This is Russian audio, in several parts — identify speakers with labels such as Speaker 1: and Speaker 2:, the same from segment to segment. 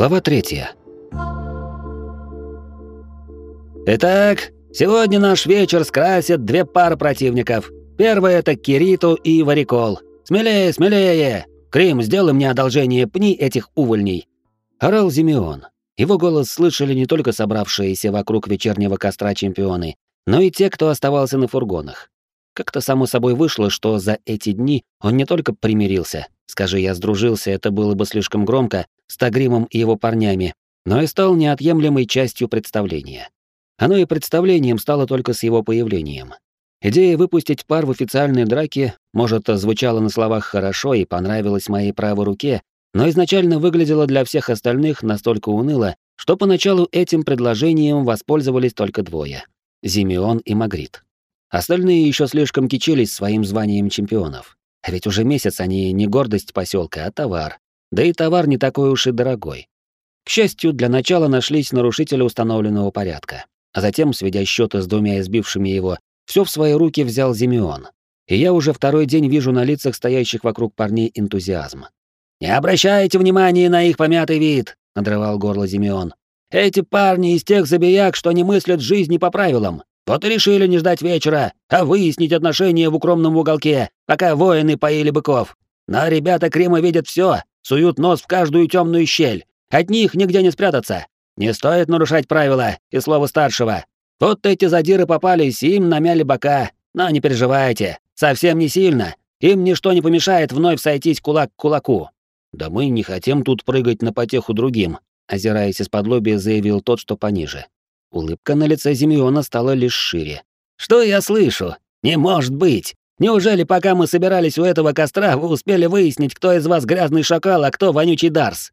Speaker 1: Глава третья. Итак, сегодня наш вечер скрасит две пары противников. Первый это Кириту и Варикол. Смелее, смелее! Крим, сделай мне одолжение, пни этих увольней. Орал Зимеон. Его голос слышали не только собравшиеся вокруг вечернего костра чемпионы, но и те, кто оставался на фургонах. Как-то само собой вышло, что за эти дни он не только примирился, скажи я сдружился, это было бы слишком громко, с Тагримом и его парнями, но и стал неотъемлемой частью представления. Оно и представлением стало только с его появлением. Идея выпустить пар в официальной драке, может, звучала на словах хорошо и понравилась моей правой руке, но изначально выглядела для всех остальных настолько уныло, что поначалу этим предложением воспользовались только двое — Зимеон и Магрит. Остальные еще слишком кичились своим званием чемпионов. А ведь уже месяц они не гордость поселка, а товар. Да и товар не такой уж и дорогой. К счастью, для начала нашлись нарушители установленного порядка. А затем, сведя счеты с двумя избившими его, все в свои руки взял Зимеон. И я уже второй день вижу на лицах стоящих вокруг парней энтузиазм. «Не обращайте внимания на их помятый вид», — надрывал горло Зимеон. «Эти парни из тех забияк, что не мыслят жизни по правилам. Вот и решили не ждать вечера, а выяснить отношения в укромном уголке, пока воины поили быков. Но ребята Крима видят все, суют нос в каждую темную щель. От них нигде не спрятаться. Не стоит нарушать правила и слово старшего. Вот эти задиры попались, и им намяли бока. Но не переживайте, совсем не сильно. Им ничто не помешает вновь сойтись кулак к кулаку. Да мы не хотим тут прыгать на потеху другим, озираясь из-под лобья, заявил тот, что пониже. Улыбка на лице Зимеона стала лишь шире. «Что я слышу? Не может быть! Неужели пока мы собирались у этого костра, вы успели выяснить, кто из вас грязный шакал, а кто вонючий Дарс?»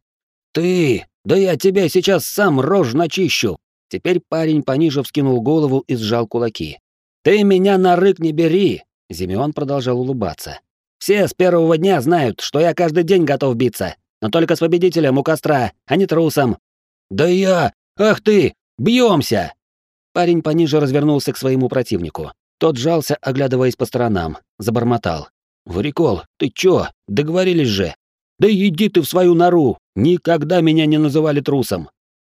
Speaker 1: «Ты! Да я тебя сейчас сам рожь начищу!» Теперь парень пониже вскинул голову и сжал кулаки. «Ты меня на рык не бери!» Зимеон продолжал улыбаться. «Все с первого дня знают, что я каждый день готов биться, но только с победителем у костра, а не трусом». «Да я! Ах ты! Бьемся! Парень пониже развернулся к своему противнику. Тот жался, оглядываясь по сторонам, забормотал. «Варикол, ты чё? Договорились же!» «Да иди ты в свою нору! Никогда меня не называли трусом!»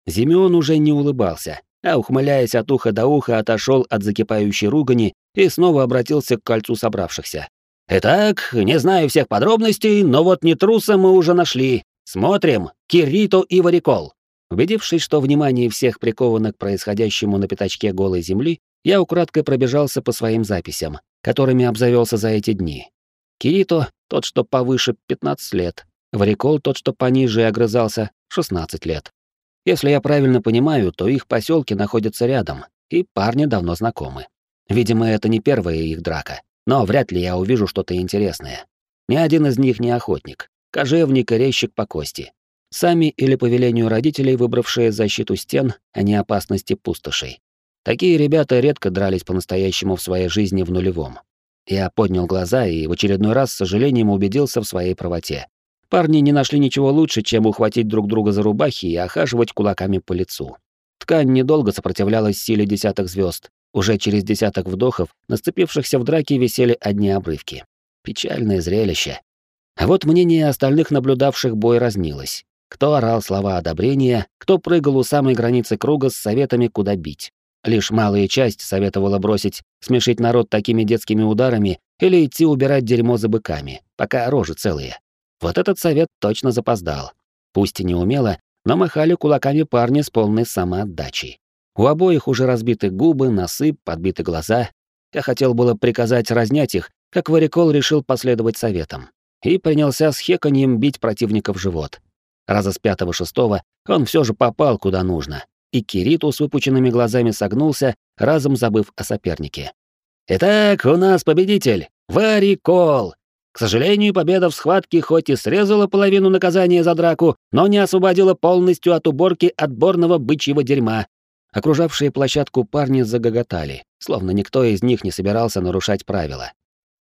Speaker 1: Зимеон уже не улыбался, а, ухмыляясь от уха до уха, отошел от закипающей ругани и снова обратился к кольцу собравшихся. «Итак, не знаю всех подробностей, но вот не труса мы уже нашли. Смотрим, Кирито и Варикол. Убедившись, что внимание всех приковано к происходящему на пятачке голой земли, я украдкой пробежался по своим записям, которыми обзавелся за эти дни. Кирито, тот, что повыше, 15 лет. Варикол, тот, что пониже и огрызался, 16 лет. Если я правильно понимаю, то их поселки находятся рядом, и парни давно знакомы. Видимо, это не первая их драка, но вряд ли я увижу что-то интересное. Ни один из них не охотник, кожевник и резчик по кости. Сами или по велению родителей, выбравшие защиту стен, а не опасности пустошей. Такие ребята редко дрались по-настоящему в своей жизни в нулевом. Я поднял глаза и в очередной раз с сожалением убедился в своей правоте. Парни не нашли ничего лучше, чем ухватить друг друга за рубахи и охаживать кулаками по лицу. Ткань недолго сопротивлялась силе десятых звезд. Уже через десяток вдохов на сцепившихся в драке висели одни обрывки. Печальное зрелище. А вот мнение остальных наблюдавших бой разнилось. Кто орал слова одобрения, кто прыгал у самой границы круга с советами, куда бить. Лишь малая часть советовала бросить, смешить народ такими детскими ударами или идти убирать дерьмо за быками, пока рожи целые. Вот этот совет точно запоздал. Пусть и не умело, но махали кулаками парни с полной самоотдачей. У обоих уже разбиты губы, носы, подбиты глаза. Я хотел было приказать разнять их, как Варикол решил последовать советам. И принялся с хеканьем бить противника в живот. Раза с пятого-шестого он все же попал куда нужно, и Кириту с выпученными глазами согнулся, разом забыв о сопернике. «Итак, у нас победитель! Вари Кол! К сожалению, победа в схватке хоть и срезала половину наказания за драку, но не освободила полностью от уборки отборного бычьего дерьма». Окружавшие площадку парни загоготали, словно никто из них не собирался нарушать правила.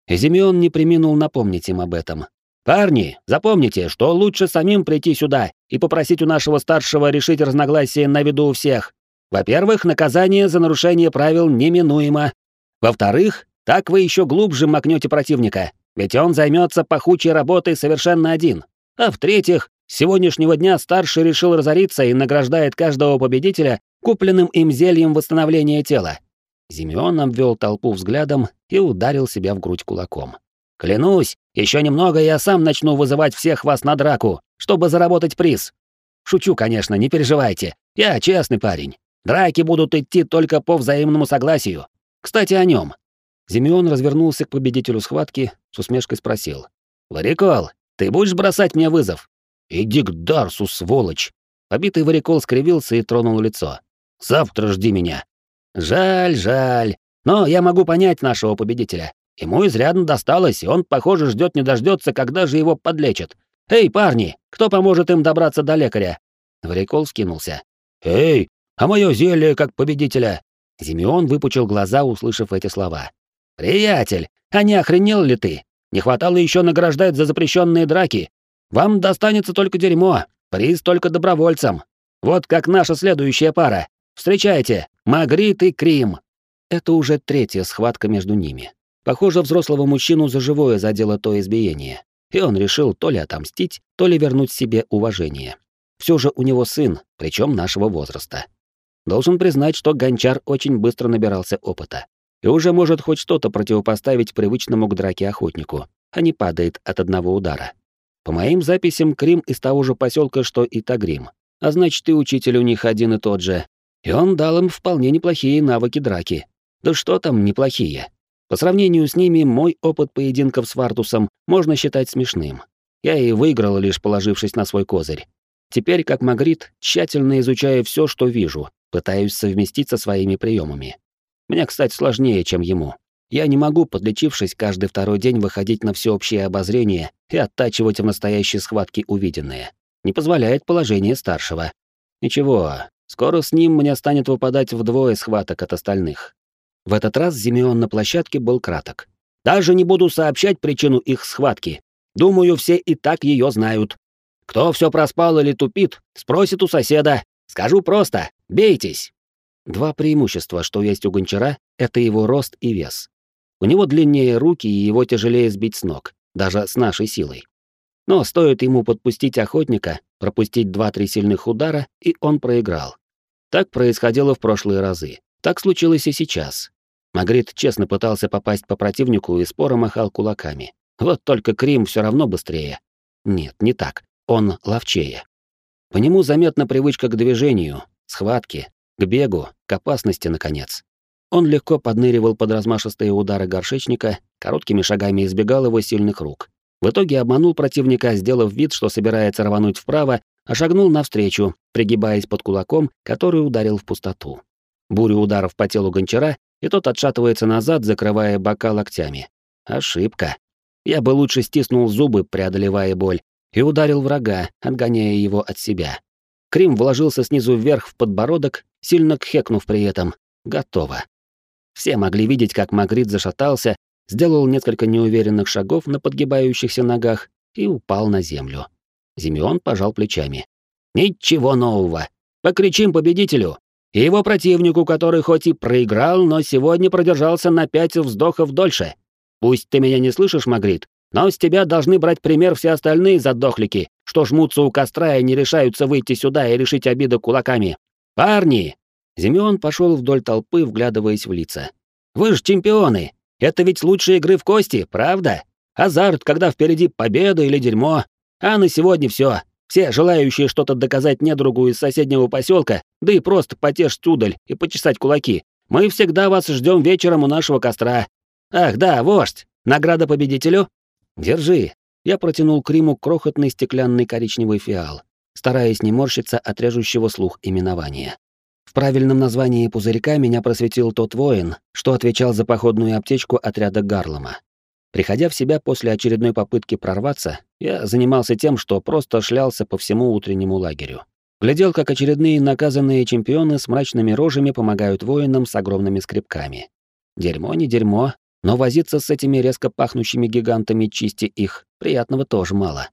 Speaker 1: Зимеон не приминул напомнить им об этом, «Парни, запомните, что лучше самим прийти сюда и попросить у нашего старшего решить разногласия на виду у всех. Во-первых, наказание за нарушение правил неминуемо. Во-вторых, так вы еще глубже макнете противника, ведь он займется пахучей работой совершенно один. А в-третьих, С сегодняшнего дня старший решил разориться и награждает каждого победителя купленным им зельем восстановления тела. Зимеон обвел толпу взглядом и ударил себя в грудь кулаком. «Клянусь, еще немного я сам начну вызывать всех вас на драку, чтобы заработать приз. Шучу, конечно, не переживайте. Я честный парень. Драки будут идти только по взаимному согласию. Кстати, о нем. Зимеон развернулся к победителю схватки, с усмешкой спросил. «Варикол, ты будешь бросать мне вызов?» «Иди к Дарсу, сволочь!» Побитый Варикол скривился и тронул лицо. «Завтра жди меня». «Жаль, жаль. Но я могу понять нашего победителя. Ему изрядно досталось, и он, похоже, ждет не дождется, когда же его подлечат. Эй, парни, кто поможет им добраться до лекаря? Варикол скинулся. Эй, а мое зелье как победителя. Зимеон выпучил глаза, услышав эти слова. Приятель, а не охренел ли ты? Не хватало еще награждать за запрещенные драки. Вам достанется только дерьмо, приз только добровольцам. Вот как наша следующая пара. Встречайте, Магрит и Крим. Это уже третья схватка между ними. Похоже, взрослого мужчину за живое задело то избиение, и он решил то ли отомстить, то ли вернуть себе уважение. Все же у него сын, причем нашего возраста. Должен признать, что гончар очень быстро набирался опыта и уже может хоть что-то противопоставить привычному к драке охотнику, а не падает от одного удара. По моим записям, Крим из того же поселка, что и Тагрим, а значит и учитель у них один и тот же, и он дал им вполне неплохие навыки драки. Да что там неплохие? По сравнению с ними, мой опыт поединков с Вартусом можно считать смешным. Я и выиграл, лишь положившись на свой козырь. Теперь, как Магрит, тщательно изучая все, что вижу, пытаюсь совместить со своими приемами. Мне, кстати, сложнее, чем ему. Я не могу, подлечившись, каждый второй день выходить на всеобщее обозрение и оттачивать в настоящей схватке увиденное. Не позволяет положение старшего. Ничего, скоро с ним мне станет выпадать вдвое схваток от остальных. В этот раз Зимеон на площадке был краток. «Даже не буду сообщать причину их схватки. Думаю, все и так ее знают. Кто все проспал или тупит, спросит у соседа. Скажу просто, бейтесь». Два преимущества, что есть у гончара, это его рост и вес. У него длиннее руки и его тяжелее сбить с ног, даже с нашей силой. Но стоит ему подпустить охотника, пропустить два-три сильных удара, и он проиграл. Так происходило в прошлые разы. Так случилось и сейчас. Магрит честно пытался попасть по противнику и споро махал кулаками. Вот только Крим все равно быстрее. Нет, не так. Он ловчее. По нему заметна привычка к движению, схватке, к бегу, к опасности, наконец. Он легко подныривал под размашистые удары горшечника, короткими шагами избегал его сильных рук. В итоге обманул противника, сделав вид, что собирается рвануть вправо, а шагнул навстречу, пригибаясь под кулаком, который ударил в пустоту. Бурю ударов по телу гончара и тот отшатывается назад, закрывая бока локтями. Ошибка. Я бы лучше стиснул зубы, преодолевая боль, и ударил врага, отгоняя его от себя. Крим вложился снизу вверх в подбородок, сильно кхекнув при этом. Готово. Все могли видеть, как Магрит зашатался, сделал несколько неуверенных шагов на подгибающихся ногах и упал на землю. Зимеон пожал плечами. «Ничего нового. Покричим победителю и его противнику, который хоть и проиграл, но сегодня продержался на пять вздохов дольше. Пусть ты меня не слышишь, Магрит, но с тебя должны брать пример все остальные задохлики, что жмутся у костра и не решаются выйти сюда и решить обиду кулаками. Парни!» Зимеон пошел вдоль толпы, вглядываясь в лица. «Вы же чемпионы! Это ведь лучшие игры в кости, правда? Азарт, когда впереди победа или дерьмо. А на сегодня все. Все желающие что-то доказать недругу из соседнего поселка, да и просто потешить удаль и почесать кулаки, мы всегда вас ждем вечером у нашего костра. Ах, да, вождь, награда победителю? Держи. Я протянул Криму крохотный стеклянный коричневый фиал, стараясь не морщиться от режущего слух именования. В правильном названии пузырька меня просветил тот воин, что отвечал за походную аптечку отряда Гарлома. Приходя в себя после очередной попытки прорваться, я занимался тем, что просто шлялся по всему утреннему лагерю. Глядел, как очередные наказанные чемпионы с мрачными рожами помогают воинам с огромными скребками. Дерьмо не дерьмо, но возиться с этими резко пахнущими гигантами, чисти их, приятного тоже мало.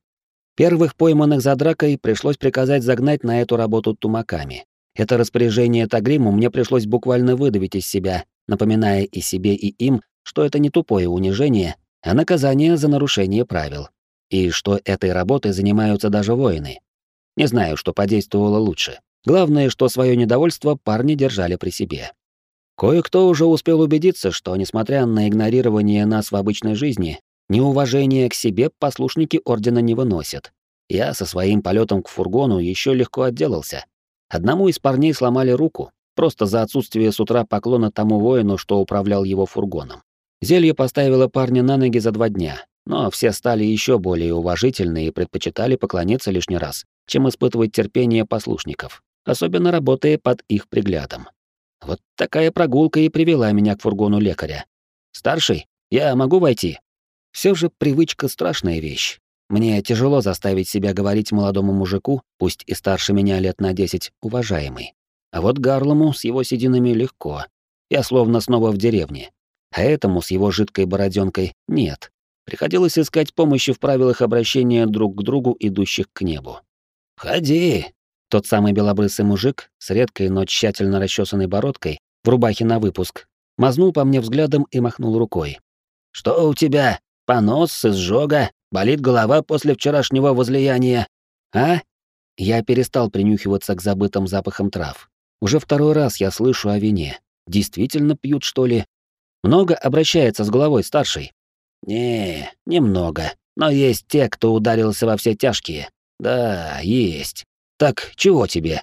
Speaker 1: Первых пойманных за дракой пришлось приказать загнать на эту работу тумаками. Это распоряжение Тагриму мне пришлось буквально выдавить из себя, напоминая и себе, и им, что это не тупое унижение, а наказание за нарушение правил. И что этой работой занимаются даже воины, Не знаю, что подействовало лучше. Главное, что свое недовольство парни держали при себе. Кое-кто уже успел убедиться, что, несмотря на игнорирование нас в обычной жизни, неуважение к себе послушники Ордена не выносят. Я со своим полетом к фургону еще легко отделался. Одному из парней сломали руку, просто за отсутствие с утра поклона тому воину, что управлял его фургоном. Зелье поставило парня на ноги за два дня, но все стали еще более уважительны и предпочитали поклониться лишний раз, чем испытывать терпение послушников, особенно работая под их приглядом. Вот такая прогулка и привела меня к фургону лекаря. «Старший, я могу войти?» Все же привычка — страшная вещь. Мне тяжело заставить себя говорить молодому мужику, пусть и старше меня лет на десять, уважаемый. А вот Гарлому с его сединами легко. Я словно снова в деревне. А этому с его жидкой бороденкой нет. Приходилось искать помощи в правилах обращения друг к другу, идущих к небу. «Ходи!» Тот самый белобрысый мужик с редкой, но тщательно расчесанной бородкой, в рубахе на выпуск, мазнул по мне взглядом и махнул рукой. «Что у тебя? Понос, изжога? Болит голова после вчерашнего возлияния? А?» Я перестал принюхиваться к забытым запахам трав. Уже второй раз я слышу о вине. Действительно пьют, что ли? Много обращается с головой старший? Не, немного. Но есть те, кто ударился во все тяжкие. Да, есть. Так чего тебе?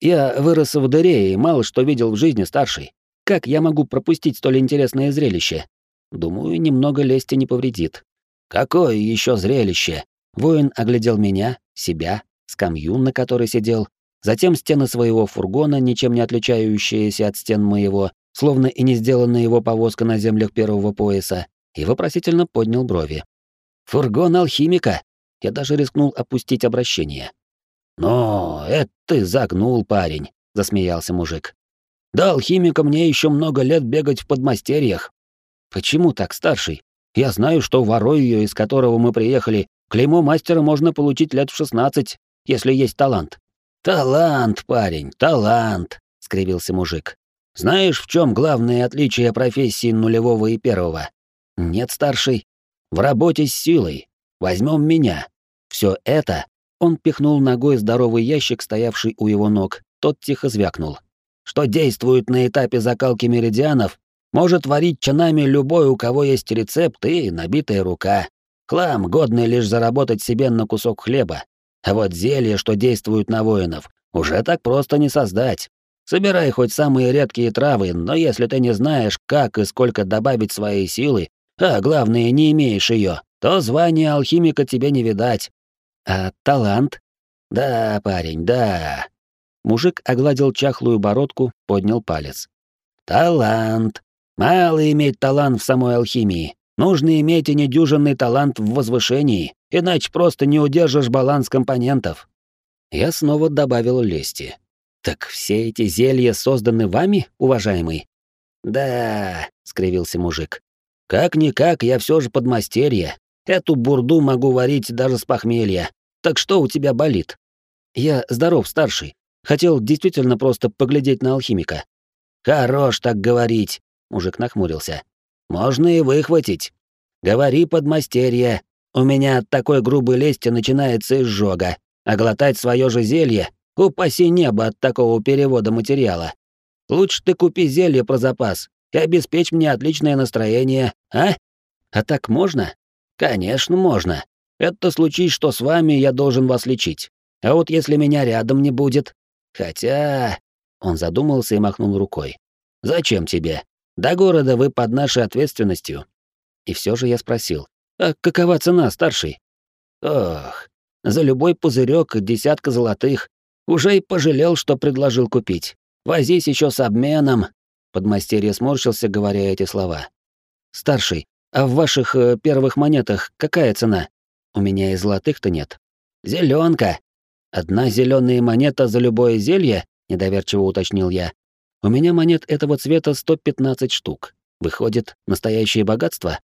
Speaker 1: Я вырос в дыре и мало что видел в жизни старший. Как я могу пропустить столь интересное зрелище? Думаю, немного лести не повредит. Какое еще зрелище? Воин оглядел меня, себя, скамью, на которой сидел, затем стены своего фургона, ничем не отличающиеся от стен моего, словно и не сделанная его повозка на землях первого пояса, и вопросительно поднял брови. «Фургон алхимика!» Я даже рискнул опустить обращение. «Но это ты загнул, парень», — засмеялся мужик. «Да алхимика мне еще много лет бегать в подмастерьях». «Почему так, старший? Я знаю, что воронье, из которого мы приехали, клеймо мастера можно получить лет в шестнадцать, если есть талант». «Талант, парень, талант», — скривился мужик. «Знаешь, в чем главное отличие профессии нулевого и первого?» «Нет, старший. В работе с силой. Возьмем меня. Все это он пихнул ногой здоровый ящик, стоявший у его ног. Тот тихо звякнул. Что действует на этапе закалки меридианов, может варить чанами любой, у кого есть рецепт и набитая рука. Хлам, годный лишь заработать себе на кусок хлеба. А вот зелье, что действует на воинов, уже так просто не создать. Собирай хоть самые редкие травы, но если ты не знаешь, как и сколько добавить своей силы, а главное, не имеешь ее, то звание алхимика тебе не видать. А талант? Да, парень, да. Мужик огладил чахлую бородку, поднял палец. Талант. Мало иметь талант в самой алхимии. Нужно иметь и недюжинный талант в возвышении, иначе просто не удержишь баланс компонентов. Я снова добавил лести. Так все эти зелья созданы вами, уважаемый? Да, скривился мужик. Как никак, я все же подмастерье, Эту бурду могу варить даже с похмелья. Так что у тебя болит? Я здоров, старший. Хотел действительно просто поглядеть на алхимика. Хорош так говорить, мужик нахмурился. Можно и выхватить. Говори подмастерье. У меня от такой грубой лести начинается изжога, а глотать свое же зелье упаси небо от такого перевода материала. Лучше ты купи зелье про запас и обеспечь мне отличное настроение, а? А так можно? Конечно, можно. Это случись, что с вами я должен вас лечить. А вот если меня рядом не будет... Хотя... Он задумался и махнул рукой. «Зачем тебе? До города вы под нашей ответственностью». И все же я спросил. «А какова цена, старший?» «Ох, за любой пузырек десятка золотых. Уже и пожалел, что предложил купить. Возись еще с обменом». Подмастерье сморщился, говоря эти слова. «Старший, а в ваших э, первых монетах какая цена? У меня и золотых-то нет. Зеленка. Одна зеленая монета за любое зелье? Недоверчиво уточнил я. У меня монет этого цвета 115 штук. Выходит, настоящее богатство?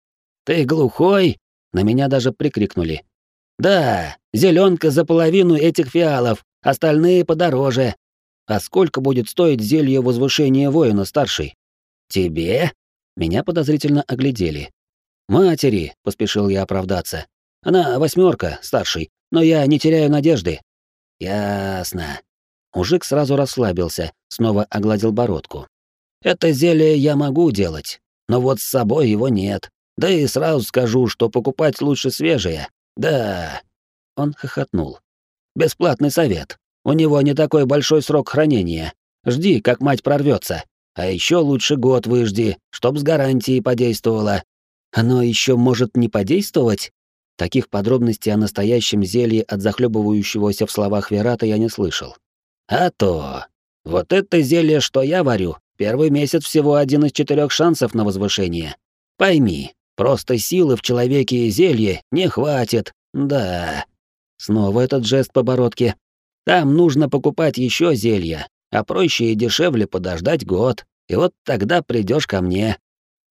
Speaker 1: Ты глухой? На меня даже прикрикнули. Да, зеленка за половину этих фиалов, остальные подороже. А сколько будет стоить зелье возвышения воина старший? Тебе? Меня подозрительно оглядели. «Матери», — поспешил я оправдаться. «Она восьмерка, старший, но я не теряю надежды». Ясно. Мужик сразу расслабился, снова огладил бородку. Это зелье я могу делать, но вот с собой его нет. Да и сразу скажу, что покупать лучше свежее. Да. Он хохотнул. Бесплатный совет. У него не такой большой срок хранения. Жди, как мать прорвется. А еще лучше год выжди, чтоб с гарантией подействовало. Оно еще может не подействовать? Таких подробностей о настоящем зелье от захлебывающегося в словах Верата я не слышал. А то. Вот это зелье, что я варю, первый месяц всего один из четырех шансов на возвышение. Пойми, просто силы в человеке и зелье не хватит. Да. Снова этот жест по бородке. Там нужно покупать еще зелья, а проще и дешевле подождать год. И вот тогда придешь ко мне.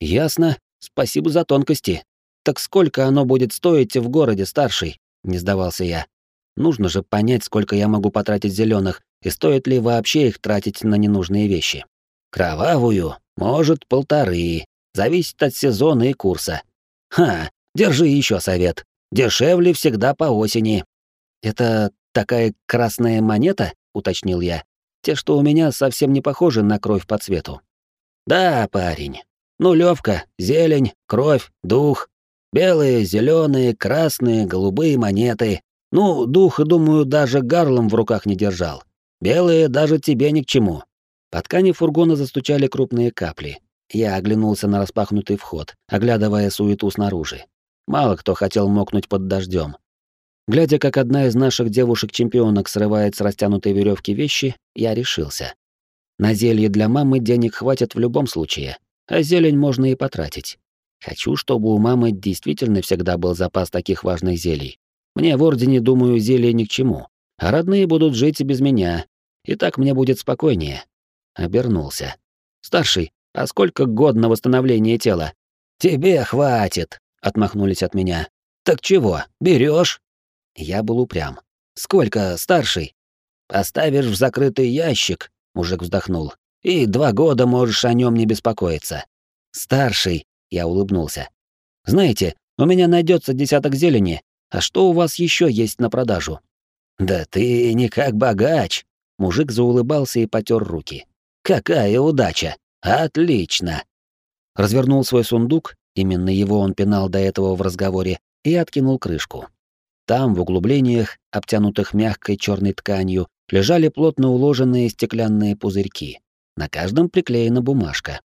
Speaker 1: Ясно. Спасибо за тонкости. Так сколько оно будет стоить в городе, старший? Не сдавался я. Нужно же понять, сколько я могу потратить зеленых, и стоит ли вообще их тратить на ненужные вещи. Кровавую, может, полторы. Зависит от сезона и курса. Ха, держи еще совет. Дешевле всегда по осени. Это такая красная монета, уточнил я. Те, что у меня, совсем не похожи на кровь по цвету. Да, парень. Нулевка, зелень, кровь, дух. Белые, зеленые, красные, голубые монеты. Ну, дух, думаю, даже гарлом в руках не держал. Белые даже тебе ни к чему. По ткани фургона застучали крупные капли. Я оглянулся на распахнутый вход, оглядывая суету снаружи. Мало кто хотел мокнуть под дождем. Глядя, как одна из наших девушек-чемпионок срывает с растянутой веревки вещи, я решился. На зелье для мамы денег хватит в любом случае, а зелень можно и потратить. Хочу, чтобы у мамы действительно всегда был запас таких важных зелий. Мне в Ордене, думаю, зелья ни к чему, а родные будут жить и без меня, и так мне будет спокойнее. Обернулся. «Старший, а сколько год на восстановление тела?» «Тебе хватит», — отмахнулись от меня. «Так чего, берешь? Я был упрям. «Сколько, старший?» «Поставишь в закрытый ящик», — мужик вздохнул. «И два года можешь о нем не беспокоиться». «Старший», — я улыбнулся. «Знаете, у меня найдется десяток зелени. А что у вас еще есть на продажу?» «Да ты не как богач!» Мужик заулыбался и потер руки. «Какая удача! Отлично!» Развернул свой сундук, именно его он пинал до этого в разговоре, и откинул крышку. Там, в углублениях, обтянутых мягкой черной тканью, лежали плотно уложенные стеклянные пузырьки. На каждом приклеена бумажка.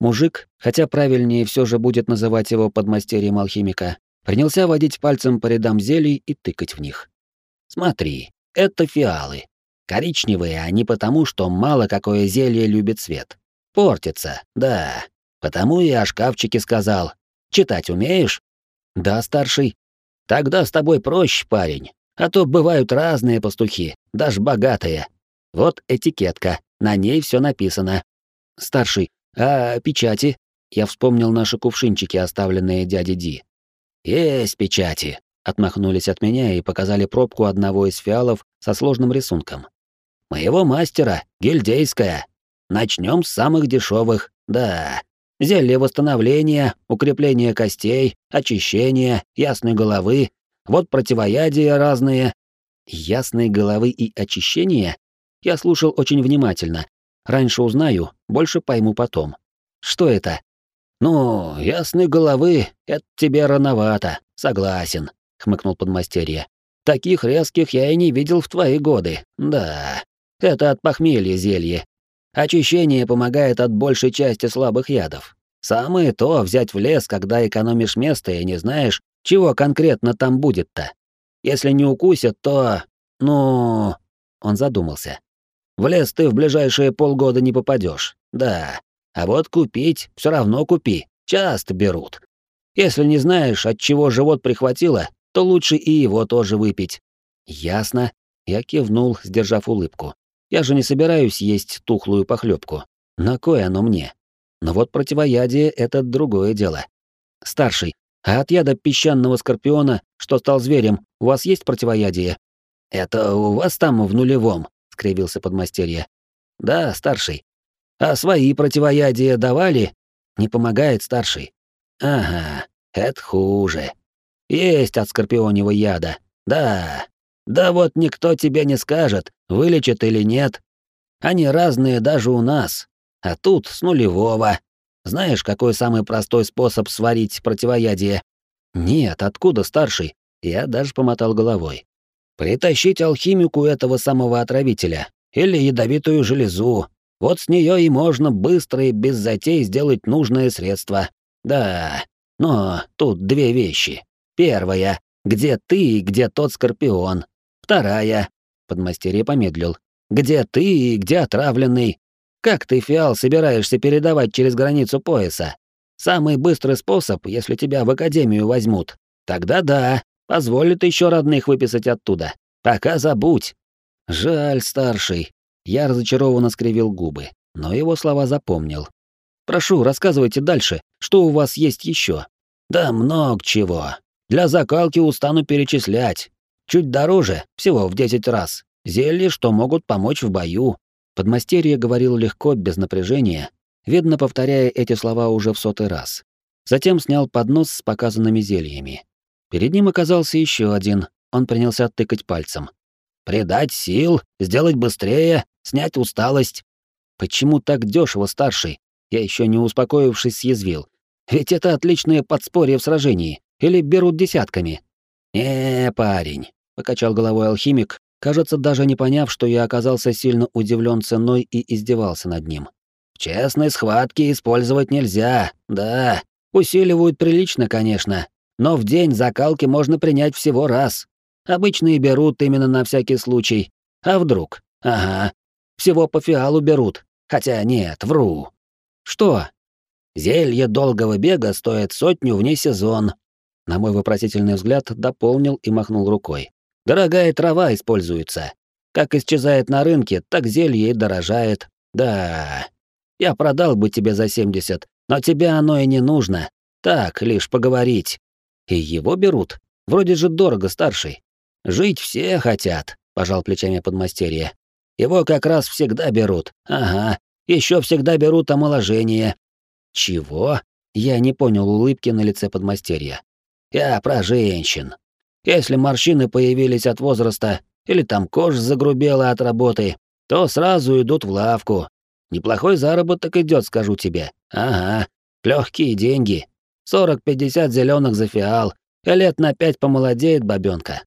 Speaker 1: Мужик, хотя правильнее все же будет называть его подмастерьем алхимика, принялся водить пальцем по рядам зелий и тыкать в них. Смотри, это фиалы. Коричневые они потому, что мало какое зелье любит свет. Портится, да. Потому и о шкафчике сказал. Читать умеешь? Да, старший. Тогда с тобой проще, парень. А то бывают разные пастухи, даже богатые. Вот этикетка, на ней все написано. Старший, а печати? Я вспомнил наши кувшинчики, оставленные дядей Ди. Есть печати, отмахнулись от меня и показали пробку одного из фиалов со сложным рисунком. Моего мастера, гильдейская. Начнем с самых дешевых, да. Зелье восстановления, укрепления костей, очищения, ясной головы, вот противоядия разные. Ясной головы и очищения? Я слушал очень внимательно. Раньше узнаю, больше пойму потом. Что это? Ну, ясной головы — это тебе рановато, согласен, хмыкнул подмастерье. Таких резких я и не видел в твои годы. Да, это от похмелья зелье, Очищение помогает от большей части слабых ядов. Самое то взять в лес, когда экономишь место и не знаешь, чего конкретно там будет-то. Если не укусят, то... Ну... Он задумался. В лес ты в ближайшие полгода не попадешь. Да. А вот купить все равно купи. Часто берут. Если не знаешь, от чего живот прихватило, то лучше и его тоже выпить. Ясно. Я кивнул, сдержав улыбку. Я же не собираюсь есть тухлую похлебку. На кое оно мне? Но вот противоядие — это другое дело. Старший, а от яда песчаного скорпиона, что стал зверем, у вас есть противоядие? Это у вас там в нулевом, — скривился подмастерье. Да, старший. А свои противоядия давали? Не помогает старший. Ага, это хуже. Есть от скорпионего яда. Да, Да вот никто тебе не скажет, вылечит или нет. Они разные даже у нас. А тут с нулевого. Знаешь, какой самый простой способ сварить противоядие? Нет, откуда старший? Я даже помотал головой. Притащить алхимику этого самого отравителя. Или ядовитую железу. Вот с нее и можно быстро и без затей сделать нужное средство. Да, но тут две вещи. Первая — где ты и где тот скорпион. Вторая — подмастерье помедлил. Где ты и где отравленный? Как ты, фиал, собираешься передавать через границу пояса? Самый быстрый способ, если тебя в академию возьмут. Тогда да, позволит еще родных выписать оттуда. Пока забудь. Жаль, старший. Я разочарованно скривил губы, но его слова запомнил. Прошу, рассказывайте дальше, что у вас есть еще. Да много чего. Для закалки устану перечислять. Чуть дороже, всего в 10 раз. Зелья, что могут помочь в бою. Подмастерье говорил легко, без напряжения, видно, повторяя эти слова уже в сотый раз. Затем снял поднос с показанными зельями. Перед ним оказался еще один. Он принялся тыкать пальцем. «Придать сил, сделать быстрее, снять усталость». «Почему так дешево, старший?» Я еще не успокоившись съязвил. «Ведь это отличное подспорье в сражении. Или берут десятками?» «Не, парень», — покачал головой алхимик, кажется, даже не поняв, что я оказался сильно удивлен ценой и издевался над ним. «В честной схватке использовать нельзя, да. Усиливают прилично, конечно, но в день закалки можно принять всего раз. Обычные берут именно на всякий случай. А вдруг? Ага. Всего по фиалу берут. Хотя нет, вру. Что? Зелье долгого бега стоит сотню вне сезон. На мой вопросительный взгляд дополнил и махнул рукой. Дорогая трава используется. Как исчезает на рынке, так зелье и дорожает. Да, я продал бы тебе за 70, но тебе оно и не нужно. Так, лишь поговорить. И его берут. Вроде же дорого, старший. Жить все хотят, пожал плечами подмастерье. Его как раз всегда берут. Ага. Еще всегда берут омоложение. Чего? Я не понял улыбки на лице подмастерья. Я про женщин. Если морщины появились от возраста или там кожа загрубела от работы, то сразу идут в лавку. Неплохой заработок идет, скажу тебе. Ага, легкие деньги. 40-50 зеленых за фиал, и лет на пять помолодеет бабёнка.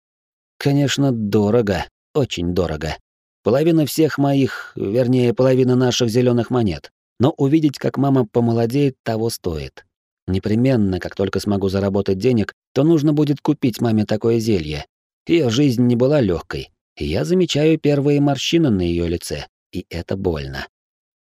Speaker 1: Конечно, дорого, очень дорого. Половина всех моих, вернее, половина наших зеленых монет. Но увидеть, как мама помолодеет, того стоит. Непременно, как только смогу заработать денег, то нужно будет купить маме такое зелье. Ее жизнь не была легкой, я замечаю первые морщины на ее лице, и это больно.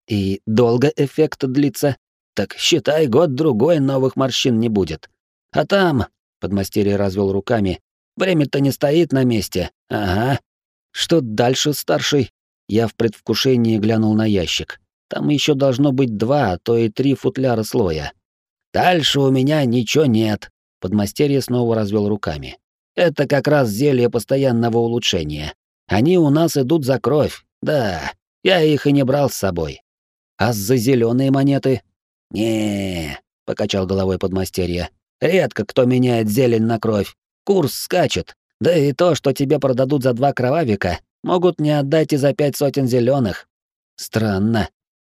Speaker 1: И долго эффект длится? Так считай, год-другой новых морщин не будет. А там, подмастерье развел руками, время-то не стоит на месте. Ага. Что дальше, старший? Я в предвкушении глянул на ящик. Там еще должно быть два, а то и три футляра слоя. Дальше у меня ничего нет. Подмастерье снова развел руками. Это как раз зелье постоянного улучшения. Они у нас идут за кровь. Да, я их и не брал с собой. А за зеленые монеты? Не, покачал головой подмастерье. Редко кто меняет зелень на кровь. Курс скачет. Да и то, что тебе продадут за два кровавика, могут не отдать и за пять сотен зеленых. Странно.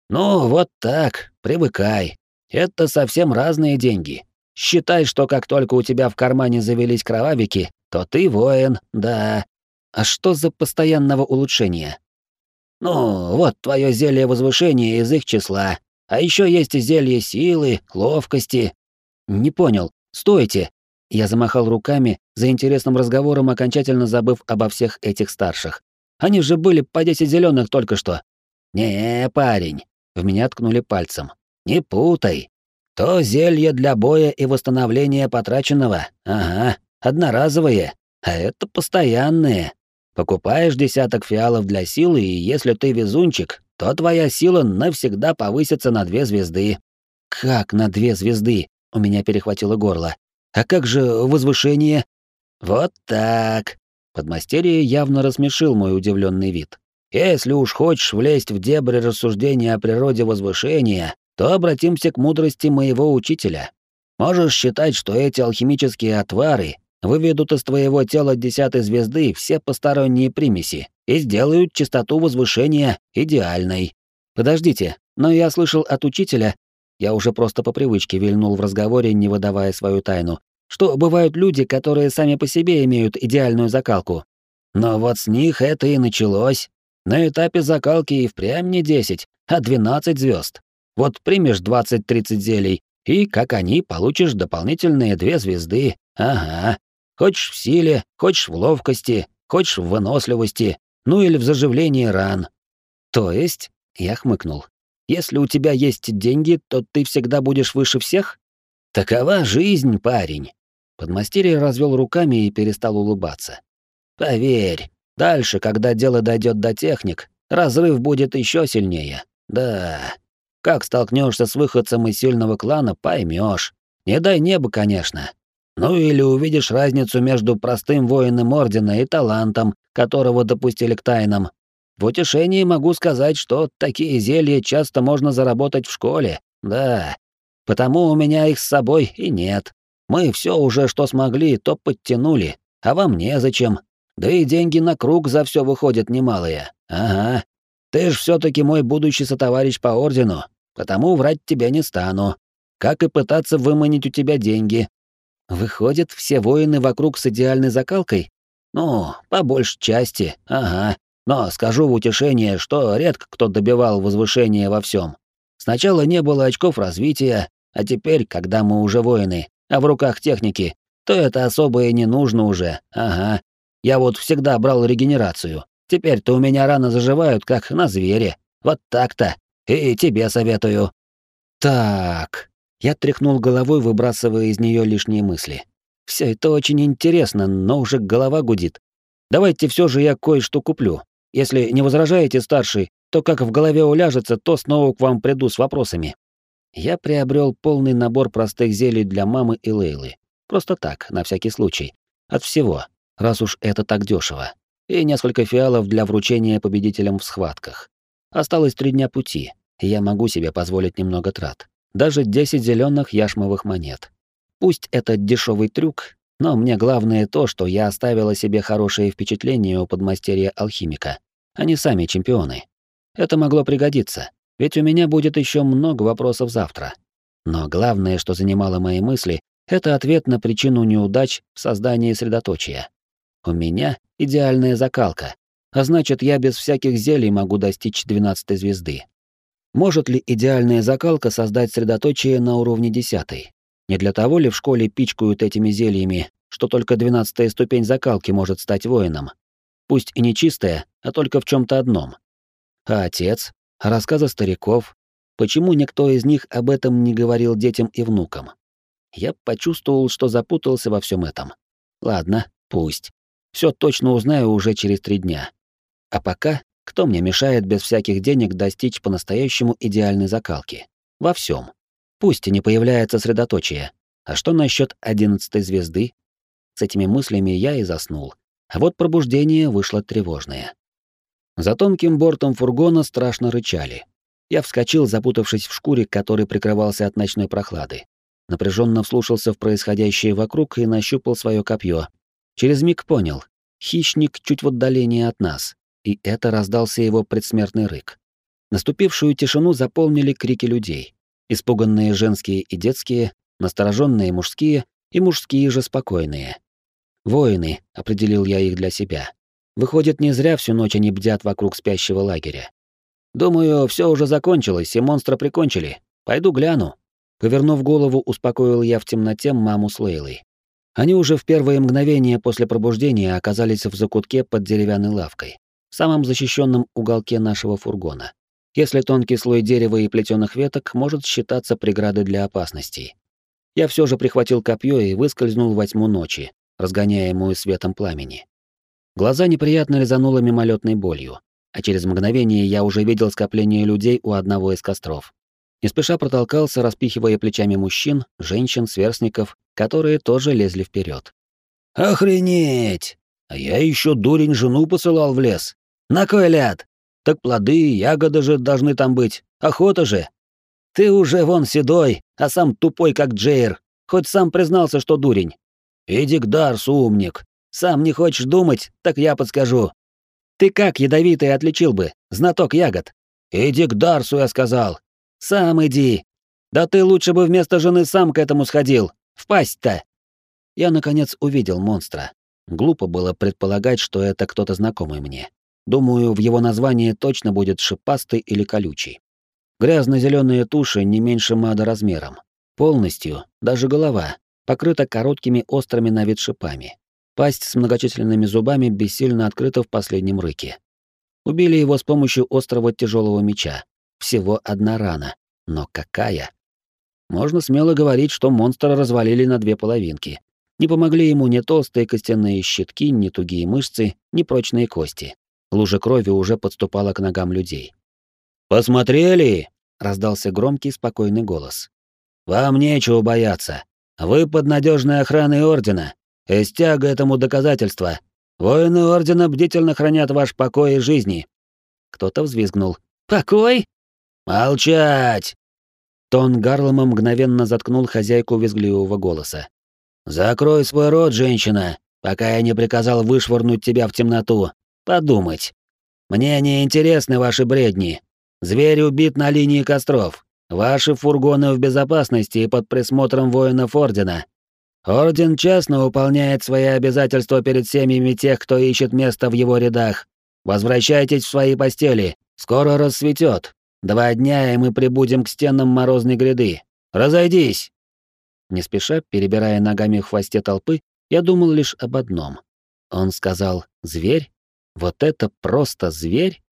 Speaker 1: Ну, вот так, привыкай. Это совсем разные деньги. Считай, что как только у тебя в кармане завелись кровавики, то ты воин, да. А что за постоянного улучшения? Ну, вот твое зелье возвышения из их числа. А еще есть зелье силы, ловкости. Не понял. Стойте. Я замахал руками, за интересным разговором окончательно забыв обо всех этих старших. Они же были по десять зеленых только что. Не, парень. В меня ткнули пальцем. Не путай. То зелье для боя и восстановления потраченного. Ага, одноразовые. А это постоянные. Покупаешь десяток фиалов для силы, и если ты везунчик, то твоя сила навсегда повысится на две звезды. Как на две звезды? У меня перехватило горло. А как же возвышение? Вот так. Подмастерье явно рассмешил мой удивленный вид. Если уж хочешь влезть в дебри рассуждения о природе возвышения, то обратимся к мудрости моего учителя. Можешь считать, что эти алхимические отвары выведут из твоего тела десятой звезды все посторонние примеси и сделают частоту возвышения идеальной. Подождите, но я слышал от учителя, я уже просто по привычке вильнул в разговоре, не выдавая свою тайну, что бывают люди, которые сами по себе имеют идеальную закалку. Но вот с них это и началось. На этапе закалки и впрямь не 10, а 12 звезд. Вот примешь 20-30 зелий, и, как они, получишь дополнительные две звезды. Ага. Хочешь в силе, хочешь в ловкости, хочешь в выносливости, ну или в заживлении ран. То есть, я хмыкнул. Если у тебя есть деньги, то ты всегда будешь выше всех? Такова жизнь, парень. Подмастерье развел руками и перестал улыбаться. Поверь, дальше, когда дело дойдет до техник, разрыв будет еще сильнее. Да. Как столкнешься с выходцем из сильного клана, поймешь. Не дай небо, конечно. Ну или увидишь разницу между простым воином Ордена и талантом, которого допустили к тайнам. В утешении могу сказать, что такие зелья часто можно заработать в школе, да. Потому у меня их с собой и нет. Мы все уже, что смогли, то подтянули, а вам незачем. Да и деньги на круг за все выходят немалые. Ага. Ты ж все таки мой будущий сотоварищ по ордену, потому врать тебе не стану. Как и пытаться выманить у тебя деньги. Выходят, все воины вокруг с идеальной закалкой? Ну, по большей части, ага. Но скажу в утешение, что редко кто добивал возвышения во всем. Сначала не было очков развития, а теперь, когда мы уже воины, а в руках техники, то это особо и не нужно уже, ага. Я вот всегда брал регенерацию. Теперь-то у меня раны заживают, как на звере. Вот так-то. И тебе советую. Так. Я тряхнул головой, выбрасывая из нее лишние мысли. Все это очень интересно, но уже голова гудит. Давайте все же я кое-что куплю. Если не возражаете, старший, то как в голове уляжется, то снова к вам приду с вопросами я приобрел полный набор простых зелий для мамы и Лейлы. Просто так, на всякий случай. От всего, раз уж это так дешево. И несколько фиалов для вручения победителям в схватках. Осталось три дня пути, и я могу себе позволить немного трат. Даже 10 зеленых яшмовых монет. Пусть это дешевый трюк, но мне главное то, что я оставила себе хорошее впечатление у подмастерья алхимика. Они сами чемпионы. Это могло пригодиться. Ведь у меня будет еще много вопросов завтра. Но главное, что занимало мои мысли, это ответ на причину неудач в создании средоточия. У меня идеальная закалка, а значит, я без всяких зелий могу достичь двенадцатой звезды. Может ли идеальная закалка создать средоточие на уровне десятой? Не для того ли в школе пичкают этими зельями, что только двенадцатая ступень закалки может стать воином? Пусть и не чистая, а только в чем то одном. А отец? рассказы стариков, почему никто из них об этом не говорил детям и внукам. Я почувствовал, что запутался во всем этом. Ладно, пусть. Все точно узнаю уже через три дня. А пока, кто мне мешает без всяких денег достичь по-настоящему идеальной закалки? Во всем. Пусть и не появляется средоточие. А что насчет одиннадцатой звезды? С этими мыслями я и заснул. А вот пробуждение вышло тревожное. За тонким бортом фургона страшно рычали. Я вскочил, запутавшись в шкуре, который прикрывался от ночной прохлады. Напряженно вслушался в происходящее вокруг и нащупал свое копье. Через миг понял. Хищник чуть в отдалении от нас. И это раздался его предсмертный рык. Наступившую тишину заполнили крики людей. Испуганные женские и детские, настороженные мужские и мужские же спокойные. Воины, определил я их для себя. Выходит, не зря всю ночь они бдят вокруг спящего лагеря. Думаю, все уже закончилось, и монстра прикончили. Пойду гляну. Повернув голову, успокоил я в темноте маму с Лейлой. Они уже в первые мгновения после пробуждения оказались в закутке под деревянной лавкой, в самом защищенном уголке нашего фургона. Если тонкий слой дерева и плетеных веток может считаться преградой для опасностей. Я все же прихватил копье и выскользнул во тьму ночи, разгоняемую светом пламени. Глаза неприятно резануло мимолетной болью, а через мгновение я уже видел скопление людей у одного из костров. Не спеша протолкался, распихивая плечами мужчин, женщин, сверстников, которые тоже лезли вперед. «Охренеть! А я еще дурень жену посылал в лес. На кой ляд? Так плоды и ягоды же должны там быть. Охота же. Ты уже вон седой, а сам тупой, как Джейр. Хоть сам признался, что дурень. Иди к Дарсу, умник. Сам не хочешь думать, так я подскажу. Ты как ядовитый отличил бы, знаток ягод? Иди к Дарсу, я сказал. Сам иди. Да ты лучше бы вместо жены сам к этому сходил. Впасть-то. Я, наконец, увидел монстра. Глупо было предполагать, что это кто-то знакомый мне. Думаю, в его названии точно будет шипастый или колючий. Грязно-зеленые туши не меньше мада размером. Полностью, даже голова, покрыта короткими острыми на вид шипами. Пасть с многочисленными зубами бессильно открыта в последнем рыке. Убили его с помощью острого тяжелого меча. Всего одна рана. Но какая? Можно смело говорить, что монстра развалили на две половинки. Не помогли ему ни толстые костяные щитки, ни тугие мышцы, ни прочные кости. Лужа крови уже подступала к ногам людей. «Посмотрели?» — раздался громкий, спокойный голос. «Вам нечего бояться. Вы под надежной охраной Ордена. И стяга этому доказательства. Воины Ордена бдительно хранят ваш покой и жизни». Кто-то взвизгнул. «Покой?» «Молчать!» Тон Гарлома мгновенно заткнул хозяйку визгливого голоса. «Закрой свой рот, женщина, пока я не приказал вышвырнуть тебя в темноту. Подумать. Мне не интересны ваши бредни. Зверь убит на линии костров. Ваши фургоны в безопасности и под присмотром воинов Ордена. Орден честно выполняет свои обязательства перед семьями тех, кто ищет место в его рядах. Возвращайтесь в свои постели. Скоро рассветет. Два дня, и мы прибудем к стенам морозной гряды. Разойдись!» Не спеша, перебирая ногами в хвосте толпы, я думал лишь об одном. Он сказал «зверь»? Вот это просто зверь?